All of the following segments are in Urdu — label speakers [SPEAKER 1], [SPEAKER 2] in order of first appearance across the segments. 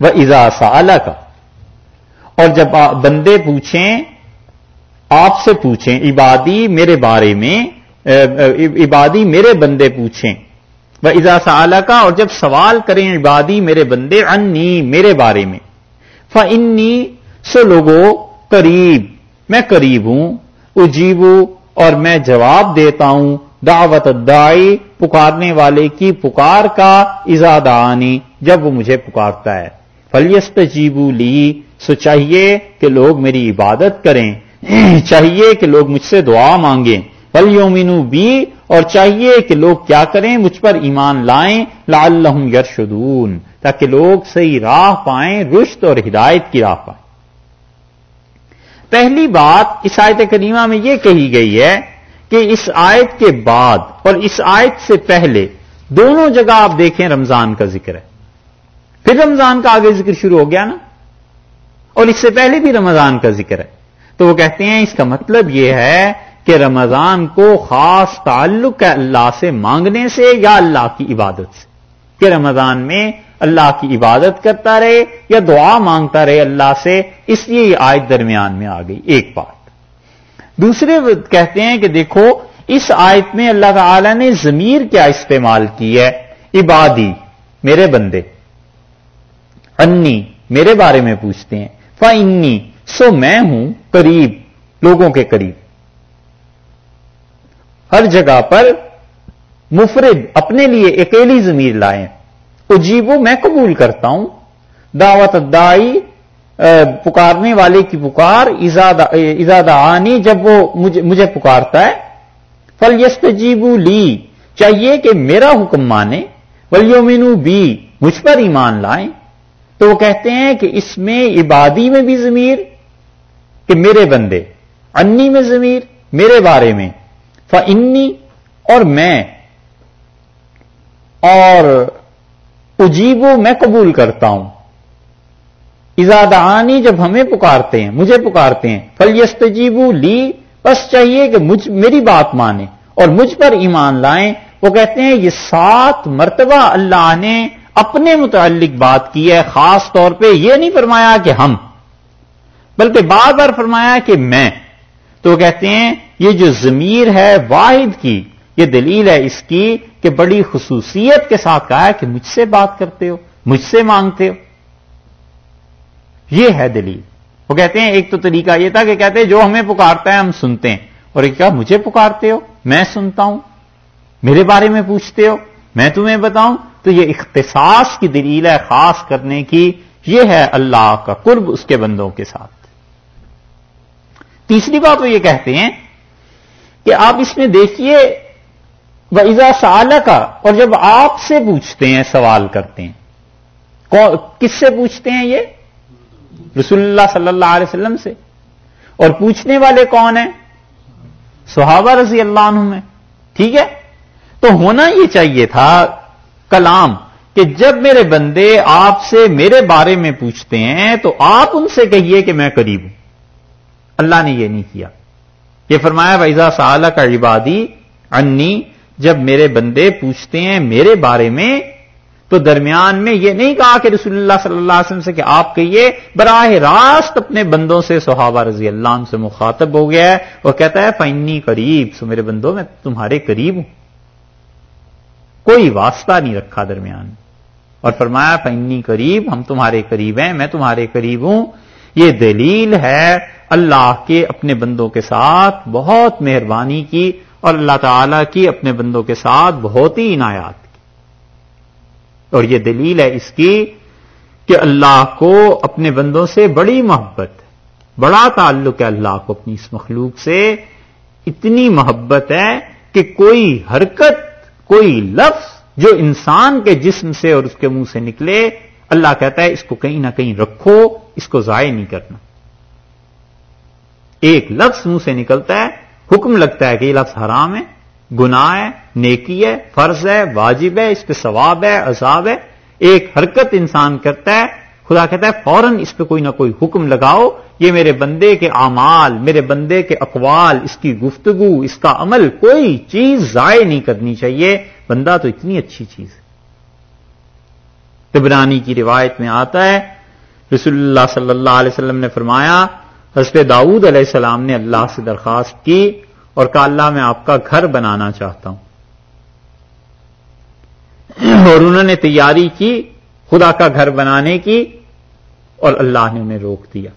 [SPEAKER 1] وہ ازا کا اور جب بندے پوچھیں، آپ سے پوچھیں، عبادی میرے بارے میں عبادی میرے بندے پوچھیں۔ وہ ازا سالہ کا اور جب سوال کریں عبادی میرے بندے انی میرے بارے میں۔ فنی سو لوگو، قریب۔ میں قریب ہوں اجیبو اور میں جواب دیتا ہوں۔ دعوت دائی پکارنے والے کی پکار کا ازادہ آنی جب وہ مجھے پکارتا ہے۔ فلیست جیبو لی سو چاہیے کہ لوگ میری عبادت کریں۔ چاہیے کہ لوگ مجھ سے دعا مانگیں۔ فلیومینو بی اور چاہیے کہ لوگ کیا کریں، مجھ پر ایمان لائیں۔ لعلہم یرشدون تاکہ لوگ صحیح راہ پائیں رشت اور ہدایت کی راہ پائیں۔ پہلی بات اس آیت کریمہ میں یہ کہی گئی ہے کہ اس آیت کے بعد اور اس آیت سے پہلے دونوں جگہ آپ دیکھیں رمضان کا ذکر ہے۔ پھر رمضان کا آگے ذکر شروع ہو گیا نا؟ اور اس سے پہلے بھی رمضان کا ذکر ہے۔ تو وہ کہتے ہیں اس کا مطلب یہ ہے کہ رمضان کو خاص تعلق ہے اللہ سے مانگنے سے یا اللہ کی عبادت سے؟ کہ رمضان میں اللہ کی عبادت کرتا رہے یا دعا مانگتا رہے اللہ سے؟ اس لیے یہ آیت درمیان میں آ گئی ایک بات۔ دوسرے کہتے ہیں کہ دیکھو، اس آیت میں اللہ تعالی نے ضمیر کیا استعمال کی ہے؟ عبادی، میرے بندے۔ انی، میرے بارے میں پوچھتے ہیں۔ فنی سو میں ہوں قریب، لوگوں کے قریب۔ ہر جگہ پر مفرد اپنے لیے اکیلی ضمیر لائیں۔ اجیبو میں قبول کرتا ہوں۔ دعوت دائی پکارنے والے کی پکار، ازادہ آنی، جب وہ مجھے پکارتا ہے۔ فل یست جیبو لی، چاہیے کہ میرا حکم مانے ولیومینو بی، مجھ پر ایمان لائیں۔ تو وہ کہتے ہیں کہ اس میں عبادی میں بھی ضمیر، کہ میرے بندے، انی میں ضمیر، میرے بارے میں فنی اور میں، اور اجیبو میں قبول کرتا ہوں۔ ازادانی جب ہمیں پکارتے ہیں، مجھے پکارتے ہیں فلیست جیبو لی، بس چاہیے کہ مجھ، میری بات مانے اور مجھ پر ایمان لائیں۔ وہ کہتے ہیں یہ سات مرتبہ اللہ نے اپنے متعلق بات کی ہے، خاص طور پہ یہ نہیں فرمایا کہ ہم، بلکہ بار بار فرمایا کہ میں۔ تو کہتے ہیں، یہ جو ضمیر ہے واحد کی، یہ دلیل ہے اس کی کہ بڑی خصوصیت کے ساتھ کہا ہے کہ مجھ سے بات کرتے ہو، مجھ سے مانگتے ہو۔ یہ ہے دلیل۔ وہ کہتے ہیں، ایک تو طریقہ یہ تھا کہ کہتے ہیں، جو ہمیں پکارتا ہے ہم سنتے ہیں۔ اور ایک کہا، مجھے پکارتے ہو، میں سنتا ہوں۔ میرے بارے میں پوچھتے ہو، میں تمہیں بتاؤں۔ تو یہ اختصاص کی دلیل ہے خاص کرنے کی، یہ ہے اللہ کا قرب اس کے بندوں کے ساتھ۔ تیسری بات وہ یہ کہتے ہیں کہ آپ اس میں دیکھیے ایزا سال کا اور جب آپ سے پوچھتے ہیں، سوال کرتے ہیں۔ کس سے پوچھتے ہیں یہ؟ رسول اللہ صلی اللہ علیہ وسلم سے۔ اور پوچھنے والے کون ہیں؟ صحابہ رضی اللہ عنہ میں ٹھیک ہے؟ تو ہونا یہ چاہیے تھا کلام کہ جب میرے بندے آپ سے میرے بارے میں پوچھتے ہیں تو آپ ان سے کہیے کہ میں قریب ہوں۔ اللہ نے یہ نہیں کیا۔ یہ فرمایا ویزا سال کا عبادی انی جب میرے بندے پوچھتے ہیں میرے بارے میں، تو درمیان میں یہ نہیں کہا کہ رسول اللہ صلی اللہ علیہ وسلم سے کہ آپ کہیے، براہ راست اپنے بندوں سے صحابہ رضی اللہ عنہ سے مخاطب ہو گیا ہے۔ وہ کہتا ہے فنی قریب، سو میرے بندوں، میں تمہارے قریب ہوں۔ کوئی واسطہ نہیں رکھا درمیان۔ اور فرمایا فنی قریب ہم تمہارے قریب ہیں، میں تمہارے قریب ہوں۔ یہ دلیل ہے اللہ کے اپنے بندوں کے ساتھ بہت مہربانی کی اور اللہ تعالی کی اپنے بندوں کے ساتھ بہت ہی عنایات کی۔ اور یہ دلیل ہے اس کی کہ اللہ کو اپنے بندوں سے بڑی محبت، بڑا تعلق ہے اللہ کو اپنی اس مخلوق سے۔ اتنی محبت ہے کہ کوئی حرکت کوئی لفظ جو انسان کے جسم سے اور اس کے منہ سے نکلے، اللہ کہتا ہے اس کو کہیں نہ کہیں رکھو، اس کو ضائع نہیں کرنا۔ ایک لفظ منہ سے نکلتا ہے، حکم لگتا ہے کہ یہ لفظ حرام ہے، گناہ ہے، نیکی ہے، فرض ہے، واجب ہے، اس پہ ثواب ہے، عذاب ہے۔ ایک حرکت انسان کرتا ہے خدا کہتا ہے، فوراً اس پہ کوئی نہ کوئی حکم لگاؤ، یہ میرے بندے کے اعمال، میرے بندے کے اقوال، اس کی گفتگو، اس کا عمل، کوئی چیز ضائع نہیں کرنی چاہیے۔ بندہ تو اتنی اچھی چیز ہے۔ تبرانی کی روایت میں آتا ہے، رسول اللہ صلی اللہ علیہ وسلم نے فرمایا حسب داؤد علیہ السلام نے اللہ سے درخواست کی اور کہا، اللہ میں آپ کا گھر بنانا چاہتا ہوں۔ اور انہوں نے تیاری کی، خدا کا گھر بنانے کی۔ اور اللہ نے انہیں روک دیا۔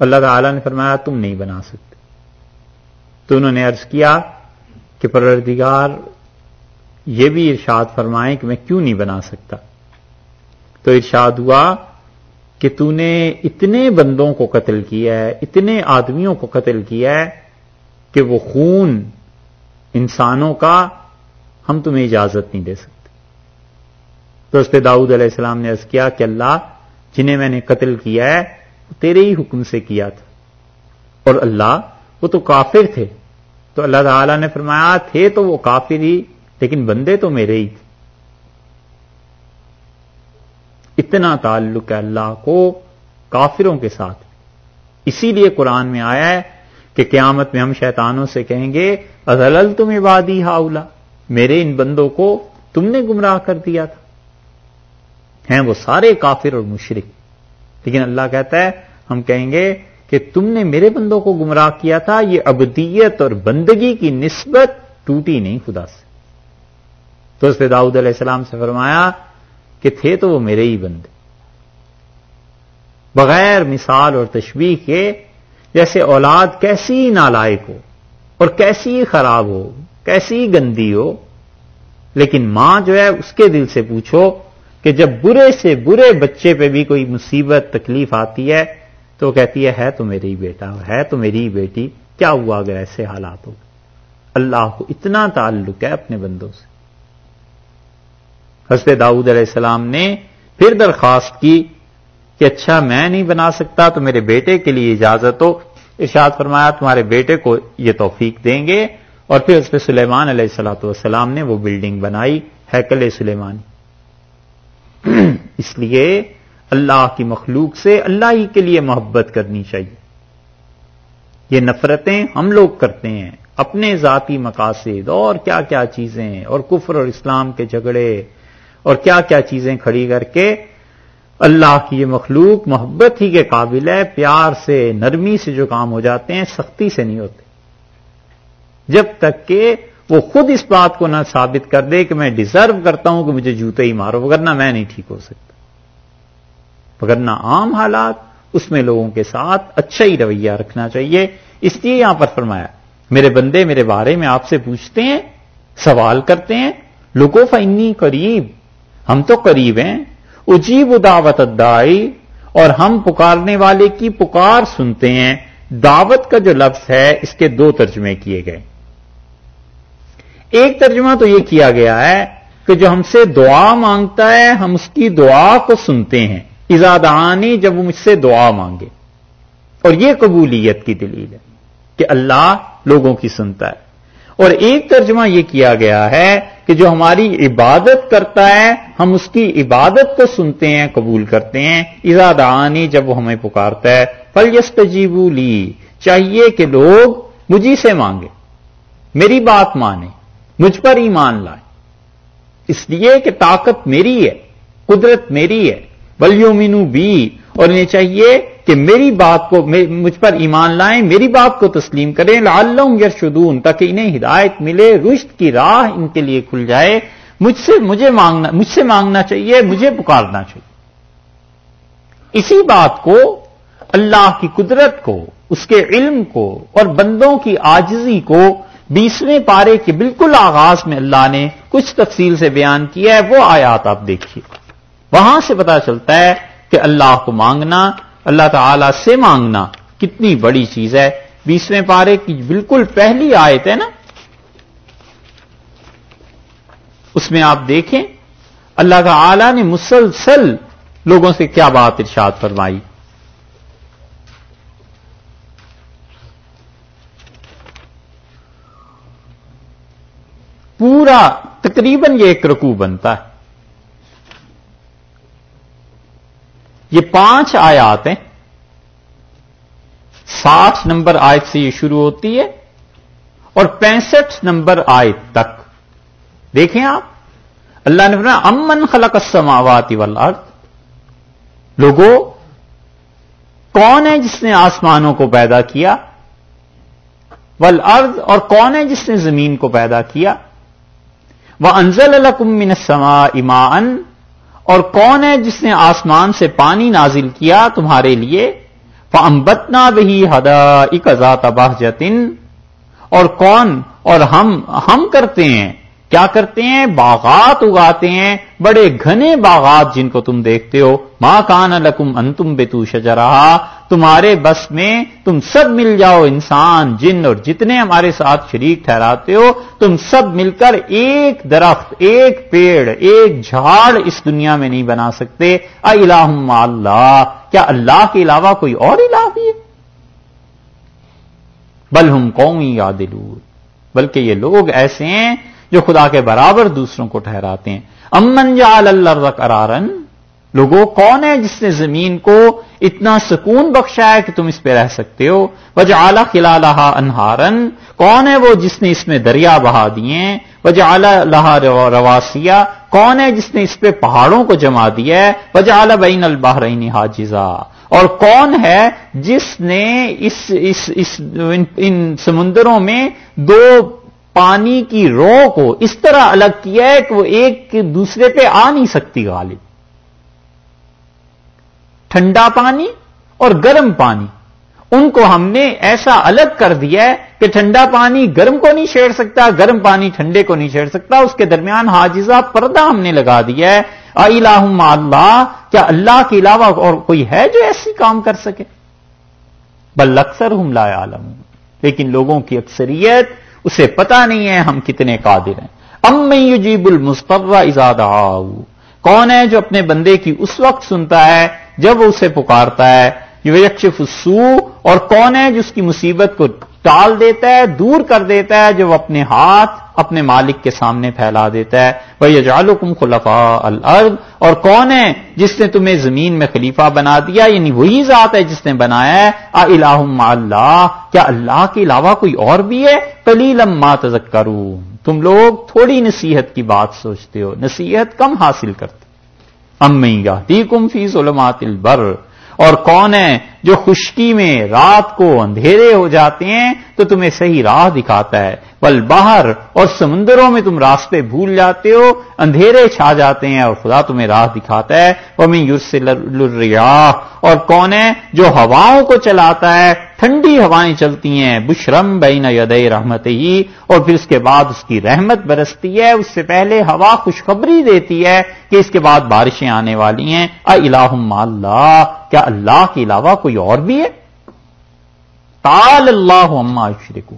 [SPEAKER 1] اللہ تعالی نے فرمایا، تم نہیں بنا سکتے۔ تو انہوں نے ارض کیا کہ پروردگار، یہ بھی ارشاد فرمائیں کہ میں کیوں نہیں بنا سکتا؟ تو ارشاد ہوا کہ تو نے اتنے بندوں کو قتل کیا ہے، اتنے آدمیوں کو قتل کیا ہے کہ وہ خون انسانوں کا ہم تمہیں اجازت نہیں دے سکتے۔ تو اس پہ داؤد علیہ السلام نے عرض کیا کہ اللہ جنہیں میں نے قتل کیا ہے، تیرے ہی حکم سے کیا تھا۔ اور اللہ، وہ تو کافر تھے۔ تو اللہ تعالی نے فرمایا، تھے تو وہ کافر ہی، لیکن بندے تو میرے ہی تھے۔ اتنا تعلق ہے اللہ کو کافروں کے ساتھ۔ اسی لیے قرآن میں آیا ہے کہ قیامت میں ہم شیطانوں سے کہیں گے ازل تم عبادی ہاؤلا میرے ان بندوں کو تم نے گمراہ کر دیا تھا۔ ہیں وہ سارے کافر اور مشرق لیکن اللہ کہتا ہے، ہم کہیں گے کہ تم نے میرے بندوں کو گمراہ کیا تھا، یہ ابدیت اور بندگی کی نسبت ٹوٹی نہیں خدا سے۔ تو اس پہ داؤد علیہ السلام سے فرمایا کہ تھے تو وہ میرے ہی بندے۔ بغیر مثال اور تشبیح کے، جیسے اولاد کیسی نالائق ہو اور کیسی خراب ہو، کیسی گندی ہو، لیکن ماں جو ہے، اس کے دل سے پوچھو کہ جب برے سے برے بچے پہ بھی کوئی مصیبت، تکلیف آتی ہے، تو کہتی ہے ہے تو میری ہی بیٹا، ہے تو میری بیٹی، کیا ہوا اگر ایسے حالات ہو اللہ کو اتنا تعلق ہے اپنے بندوں سے۔ حضرت داؤد علیہ السلام نے پھر درخواست کی کہ اچھا میں نہیں بنا سکتا، تو میرے بیٹے کے لیے اجازت ہو۔ ارشاد فرمایا، تمہارے بیٹے کو یہ توفیق دیں گے۔ اور پھر اس پہ سلیمان علیہ السلاۃ والسلام نے وہ بلڈنگ بنائی ہیکل سلیمانی۔ اس لیے اللہ کی مخلوق سے اللہ ہی کے لیے محبت کرنی چاہیے۔ یہ نفرتیں ہم لوگ کرتے ہیں، اپنے ذاتی مقاصد اور کیا کیا چیزیں، اور کفر اور اسلام کے جھگڑے، اور کیا کیا چیزیں کھڑی کر کے اللہ کی یہ مخلوق محبت ہی کے قابل ہے، پیار سے، نرمی سے جو کام ہو جاتے ہیں، سختی سے نہیں ہوتے۔ جب تک کہ وہ خود اس بات کو نہ ثابت کر دے کہ میں ڈیزرو کرتا ہوں کہ مجھے جوتے ہی مارو وغیرہ میں نہیں ٹھیک ہو سکتا۔ وغیرہ عام حالات، اس میں لوگوں کے ساتھ اچھا ہی رویہ رکھنا چاہیے۔ اس لیے یہاں پر فرمایا، میرے بندے، میرے بارے میں آپ سے پوچھتے ہیں، سوال کرتے ہیں۔ لکو فنی قریب، ہم تو قریب ہیں۔ اجیب دعوت ادائی اور ہم پکارنے والے کی پکار سنتے ہیں۔ دعوت کا جو لفظ ہے، اس کے دو ترجمے کیے گئے۔ ایک ترجمہ تو یہ کیا گیا ہے کہ جو ہم سے دعا مانگتا ہے، ہم اس کی دعا کو سنتے ہیں۔ ازادانی جب وہ مجھ سے دعا مانگے۔ اور یہ قبولیت کی دلیل ہے کہ اللہ لوگوں کی سنتا ہے۔ اور ایک ترجمہ یہ کیا گیا ہے کہ جو ہماری عبادت کرتا ہے، ہم اس کی عبادت کو سنتے ہیں، قبول کرتے ہیں۔ ازادانی جب وہ ہمیں پکارتا ہے۔ پل یس لی، چاہیے کہ لوگ مجھے سے مانگے۔ میری بات مانیں مجھ پر ایمان لائے۔ اس لیے کہ طاقت میری ہے، قدرت میری ہے۔ بلیومینو بی اور انہیں چاہیے کہ میری بات کو مجھ پر ایمان لائیں، میری بات کو تسلیم کریں۔ لعلہم یرشدون تاکہ انہیں ہدایت ملے رشت کی راہ ان کے لیے کھل جائے۔ مجھ سے، مجھے مانگنا، مجھ سے مانگنا چاہیے، مجھے پکارنا چاہیے۔ اسی بات کو، اللہ کی قدرت کو، اس کے علم کو اور بندوں کی آجزی کو بیسویں پارے کے بالکل آغاز میں اللہ نے کچھ تفصیل سے بیان کیا ہے، وہ آیات آپ دیکھیے۔ وہاں سے پتا چلتا ہے کہ اللہ کو مانگنا، اللہ تعالی سے مانگنا کتنی بڑی چیز ہے۔ بیسویں پارے کی بالکل پہلی آیت ہے نا؟ اس میں آپ دیکھیں، اللہ تعالی نے مسلسل لوگوں سے کیا بات ارشاد فرمائی؟ پورا تقریباً یہ ایک رکوع بنتا ہے۔ یہ پانچ آیات ہیں ساٹھ نمبر آیت سے یہ شروع ہوتی ہے اور پینسٹھ نمبر آیت تک۔ دیکھیں آپ، اللہ نے فرمایا، امن خلق السماوات والارض۔ لوگوں کون ہے جس نے آسمانوں کو پیدا کیا؟ والارض، اور کون ہے جس نے زمین کو پیدا کیا؟ وہ انزل الکم من السماء اور کون ہے جس نے آسمان سے پانی نازل کیا تمہارے لیے؟ امبتنا بہی ہدا اکزا تباہ جتن اور کون اور ہم ہم کرتے ہیں کیا کرتے ہیں؟ باغات اگاتے ہیں۔ بڑے گھنے باغات جن کو تم دیکھتے ہو۔ ماں کان لکم انتم بے شجرا تمہارے بس میں تم سب مل جاؤ انسان، جن اور جتنے ہمارے ساتھ شریک ٹھہراتے ہو، تم سب مل کر ایک درخت، ایک پیڑ، ایک جھاڑ اس دنیا میں نہیں بنا سکتے۔ اللہ اللہ۔ کیا اللہ کے علاوہ کوئی اور الہ بھی ہے؟ بل ہم قومی یادلور بلکہ یہ لوگ ایسے ہیں جو خدا کے برابر دوسروں کو ٹھہراتے ہیں۔ امن جال اللہ کرارن لوگوں کون ہے جس نے زمین کو اتنا سکون بخشا ہے کہ تم اس پہ رہ سکتے ہو؟ وجہ اعلی خلا انہارن کون ہے وہ جس نے اس میں دریا بہا دیے وجہ اعلی لہا رواسیا کون ہے جس نے اس پہ پہاڑوں کو جما دیا ہے؟ وجہ اعلی بین البحرین حاجزا۔ اور کون ہے جس نے اس اس, اس ان, ان سمندروں میں دو پانی کی رو کو اس طرح الگ کیا ہے کہ وہ ایک دوسرے پہ آ نہیں سکتی غالب۔ ٹھنڈا پانی اور گرم پانی۔ ان کو ہم نے ایسا الگ کر دیا ہے کہ ٹھنڈا پانی گرم کو نہیں چھیڑ سکتا، گرم پانی ٹھنڈے کو نہیں چھیڑ سکتا۔ اس کے درمیان حاجزہ پردہ ہم نے لگا دیا ہے۔ الہم اللہ، کیا اللہ کے علاوہ اور کوئی ہے جو ایسی کام کر سکے؟ بل اکثر ہم لا عالم لیکن لوگوں کی اکثریت اسے پتا نہیں ہے ہم کتنے قادر ہیں۔ ام یجیب المستفا ازاد کون ہے جو اپنے بندے کی اس وقت سنتا ہے جب وہ اسے پکارتا ہے؟ یکشف السو اور کون ہے جس کی مصیبت کو ٹال دیتا ہے، دور کر دیتا ہے، جو اپنے ہاتھ اپنے مالک کے سامنے پھیلا دیتا ہے؟ وہ یجالکم خلفا الارض اور کون ہے جس نے تمہیں زمین میں خلیفہ بنا دیا؟ یعنی وہی ذات ہے جس نے بنایا ہے۔ الہ اللہ کیا اللہ کے علاوہ کوئی اور بھی ہے؟ کلیلم ما تذکرون تم لوگ تھوڑی نصیحت کی بات سوچتے ہو، نصیحت کم حاصل کرتے امی یا کم فی ظلمات البر۔ اور کون ہے جو خشکی میں رات کو اندھیرے ہو جاتے ہیں، تو تمہیں صحیح راہ دکھاتا ہے۔ بل باہر اور سمندروں میں تم راستے بھول جاتے ہو، اندھیرے چھا جاتے ہیں اور خدا تمہیں راہ دکھاتا ہے۔ وہ میں اور کون ہے جو ہواؤں کو چلاتا ہے؟ ٹھنڈی ہوائیں چلتی ہیں۔ بشرم بین ید رحمت ہی اور پھر اس کے بعد اس کی رحمت برستی ہے۔ اس سے پہلے ہوا خوشخبری دیتی ہے کہ اس کے بعد بارشیں آنے والی ہیں۔ الہ اللہ، کیا اللہ کے علاوہ کوئی اور بھی ہے؟ تال اللہ عما شرکو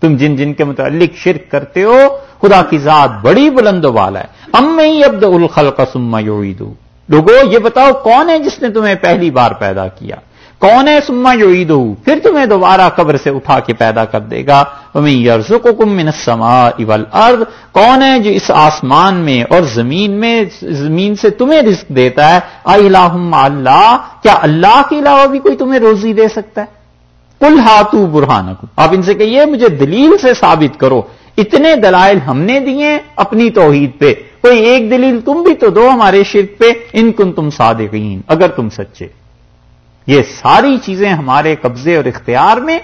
[SPEAKER 1] تم جن جن کے متعلق شرک کرتے ہو، خدا کی ذات بڑی بلند والا ہے. ام ہی ابد الخل کا سما یویدو لوگو، یہ بتاؤ کون ہے جس نے تمہیں پہلی بار پیدا کیا؟ کون ہے سما جو عید پھر تمہیں دوبارہ قبر سے اٹھا کے پیدا کر دے گا۔ یرز کو کم سما اول ارد کون ہے جو اس آسمان میں اور زمین میں، زمین سے تمہیں رزق دیتا ہے؟ اللہ اللہ، کیا اللہ کے علاوہ بھی کوئی تمہیں روزی دے سکتا ہے؟ کل ہاتھو برہان آپ ان سے کہیے، مجھے دلیل سے ثابت کرو۔ اتنے دلائل ہم نے دیے اپنی توحید پہ۔ کوئی ایک دلیل تم بھی تو دو ہمارے شرک پہ۔ ان کن تم صادقین، اگر تم سچے۔ یہ ساری چیزیں ہمارے قبضے اور اختیار میں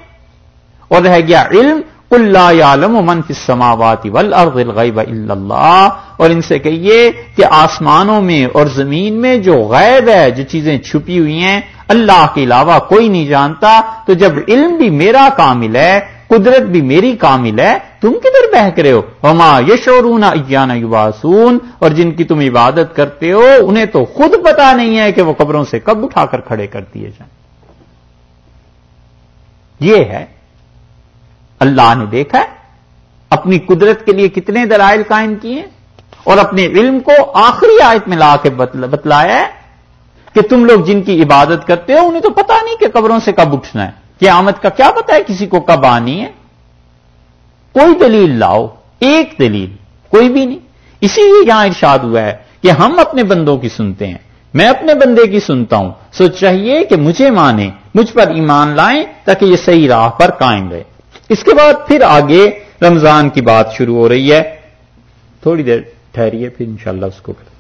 [SPEAKER 1] اور رہ گیا علم اللہ عالم و منف سماواتی والارض الغیب الا اللہ اور ان سے کہیے کہ آسمانوں میں اور زمین میں جو غیب ہے، جو چیزیں چھپی ہوئی ہیں، اللہ کے علاوہ کوئی نہیں جانتا تو جب علم بھی میرا کامل ہے قدرت بھی میری کامل ہے، تم کدھر بہک رہے ہو؟ ہما یشورون اجان یواسون اور جن کی تم عبادت کرتے ہو، انہیں تو خود پتا نہیں ہے کہ وہ قبروں سے کب اٹھا کر کھڑے کر دیے جائیں۔ یہ ہے۔ اللہ نے دیکھا ہے، اپنی قدرت کے لیے کتنے دلائل قائم کیے اور اپنے علم کو آخری آیت میں لا کے بتلایا ہے کہ تم لوگ جن کی عبادت کرتے ہو، انہیں تو پتا نہیں کہ قبروں سے کب اٹھنا ہے۔ قیامت کا کیا پتا ہے کسی کو کب آنی ہے؟ کوئی دلیل لاؤ، ایک دلیل، کوئی بھی نہیں۔ اسی لیے یہاں ارشاد ہوا ہے کہ ہم اپنے بندوں کی سنتے ہیں۔ میں اپنے بندے کی سنتا ہوں۔ سو چاہیے کہ مجھے مانے مجھ پر ایمان لائیں تاکہ یہ صحیح راہ پر قائم رہے۔ اس کے بعد پھر آگے رمضان کی بات شروع ہو رہی ہے۔ تھوڑی دیر ٹھہریے، پھر انشاءاللہ اس کو کرتے